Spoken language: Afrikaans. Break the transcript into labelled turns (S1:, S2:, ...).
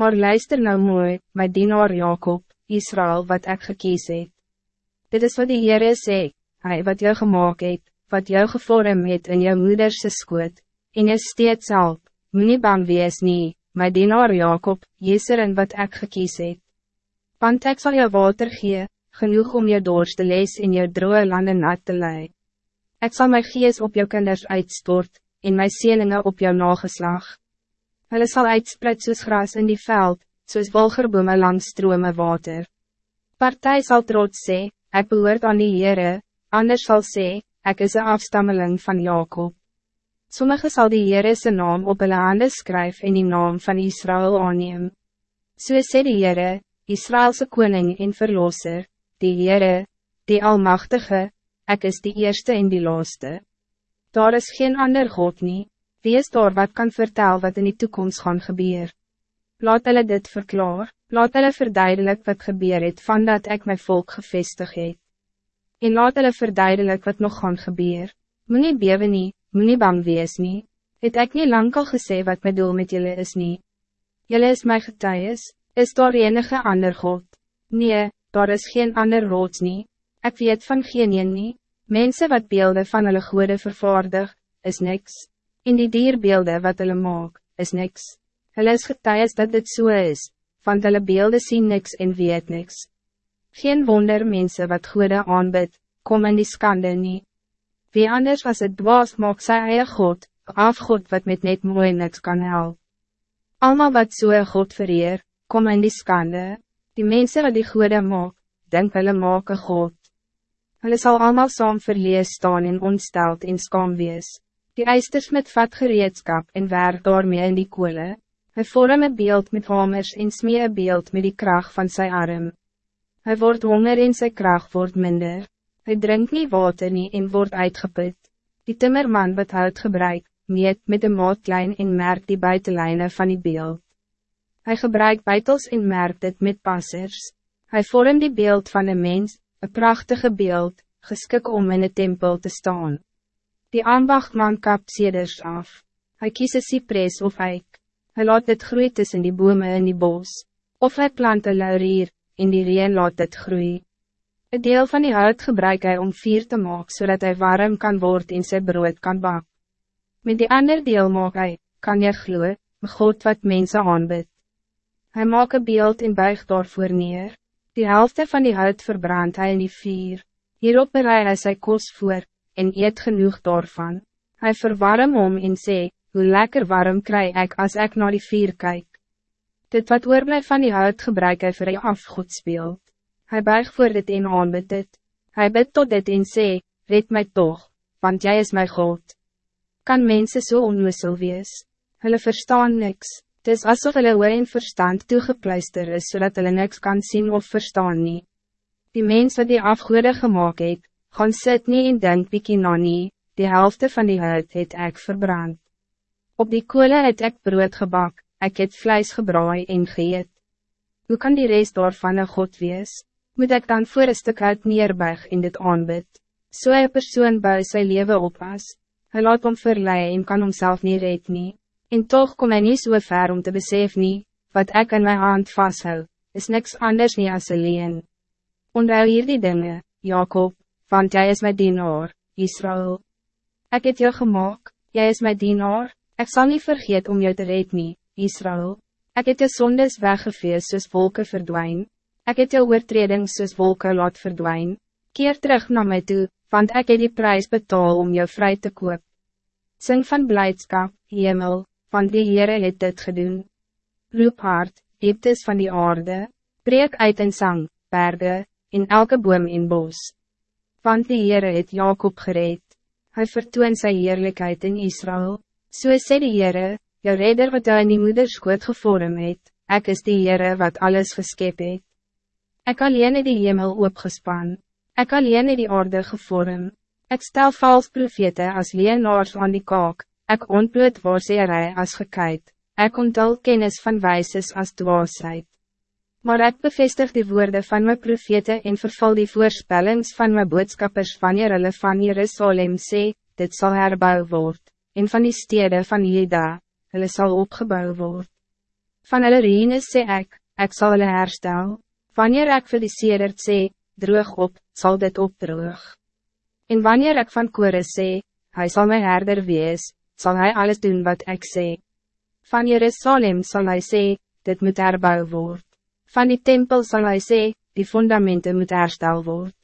S1: Maar luister nou mooi, my dienaar Jacob, Israël wat ik gekies het. Dit is wat die Heere sê, hy wat jou gemaakt het, wat jou gevorm het in jou moederse skoot, en jy steeds help, moet nie bang wees nie, my dienaar Jacob, Jeserin wat ik gekies het. Want ek sal jou water gee, genoeg om je dorst te lees in je droge landen nat te lei. Ik zal mijn gees op jou kinders uitstort, en mijn sieninge op jou nageslag. Hulle sal uitspreid soos gras in die veld, soos wolgerbome langs strome water. Partij zal trots sê, ek behoort aan die Heere, anders zal sê, ek is een afstammeling van Jacob. Sommige zal die Heere zijn naam op hulle hande skryf en die naam van Israël aanneem. So sê die Heere, Israëlse koning en verlosser, die Heere, die Almachtige, ik is die eerste en die laaste. Daar is geen ander God nie, wie is daar wat kan vertellen wat in die toekomst gaan gebeur? Laat hulle dit verklaar, laat hulle verduidelik wat gebeur het van dat ek my volk gevestig het. En laat hulle verduidelik wat nog gaan gebeur. Moet nie bewe nie, moet nie bang wees nie, het ek nie lang al gesê wat my doel met jullie is nie. Jullie is my getuies, is daar enige ander God? Nee, daar is geen ander rots nie, ek weet van geen een nie, mense wat beelden van hulle goede vervaardig, is niks, en die dierbeelden wat hulle maak, is niks, hulle is getuies dat dit so is, want hulle beelden zien niks en weet niks. Geen wonder mense wat goede aanbid, kom in die skande nie. Wie anders was het dwaas maak sy eie God, afgod wat met net mooi niks kan helpen. Almal wat so God vereer, kom in die skande. Die mensen wat die goede maak, denk hulle maak een God. Hulle sal allemaal saam verlees staan en ontsteld en skam wees. Die eisters met vat gereedskap en werk daarmee in die koele. Hy vorm een beeld met hamers en smee een beeld met die kracht van zijn arm. Hij wordt honger en zijn kracht wordt minder. Hij drinkt niet water nie en wordt uitgeput. Die timmerman wat hout gebruik, meet met de maatlijn en merk die buitenlijnen van die beeld. Hij gebruikt beitels en merkt het met passers. Hij vormt die beeld van een mens, een prachtige beeld, geskik om in de tempel te staan. Die ambachtman kap seders af. Hij kies een cypress of eik. Hij laat het groeien tussen die bomen in die bos. Of hij plant een laurier, in die reen laat het groeien. Een deel van die hout gebruik hij om vuur te maken, zodat hij warm kan worden en zijn brood kan bak. Met die ander deel maak hij, kan je gloeien, God wat mensen aanbidt. Hij maakt een beeld en buigt daarvoor neer. Die helft van die hout verbrandt hij in die vier. Hierop bereid hij sy kos voor, en eet genoeg daarvan. Hij verwarm om en sê, hoe lekker warm krijg ik als ik naar die vier kijk. Dit wat oorblijf van die hout gebruik hy vir hy afgoedsbeeld. Hij buigt voor dit en aanbid dit. Hy bid tot dit en sê, red mij toch, want jij is mijn God. Kan mensen zo so onwissel wees? Hulle verstaan niks. Het is alsof hulle oor en verstand toegepluister is, zodat hulle niks kan zien of verstaan nie. Die mens wat die afgoede gemaakt het, gaan sit nie en denk bykie na nie, die helft van die huid het ek verbrand. Op die koele het ek brood gebak, ek het vlees gebraai en geëet. Hoe kan die rest daarvan een God wees? Moet ik dan voor een stuk uit neerbuig in dit aanbid? So een persoon bou sy leven op as, hy laat om verlei en kan homself nie red nie. En toch kom niet zo so ver om te beseffen, nie, wat ik in mijn hand vasthoud, is niks anders niet als alleen. Onthou hier die dingen, Jacob, want jij is mijn dienaar, Israël. Ik heb jou gemaakt, jij is mijn dienaar, ik zal niet vergeten om jou te red nie, Israël. Ik heb je zondes weggeveerd soos wolken verdwijn. Ik heb jou oortreding soos wolken laat verdwijn. Keer terug naar mij toe, want ik heb die prijs betaal om jou vrij te koop. Sing van blijdschap, hemel want die Heere het dit gedoen. Roep hard, dieptes van die aarde, breek uit in sang, berge, in elke boom in bos. Want die Heere het Jacob gereed, hy vertoon sy heerlijkheid in Israël, so sê die Heere, jou redder wat hy in die moeders goed gevorm het, ek is die Heere wat alles geskep het. Ek alleen het die hemel opgespan, ek alleen het die aarde gevorm, ek stel vals profete as leenaars aan die kaak, Ik ontbloot waarseerij als gekeit, ik ontel kennis van wijzes als dwaasheid. Maar ik bevestig die woorden van mijn profete en verval die voorspellings van mijn boodschappers wanneer hulle van Jerusalem sê, dit zal herbouw worden, en van die steden van Juda, hulle zal opgebouwd worden. Van hulle reine sê ek, ek zal hulle herstel. Wanneer ek vir die sedert sê, droog op, zal dit opdroog. En wanneer ik van Kore sê, hij zal mijn herder wees, zal hij alles doen wat ik sê. Van Jerusalem zal hij sê, dit moet herbouw worden. Van die tempel zal hij sê, die fundamenten moet herstel worden.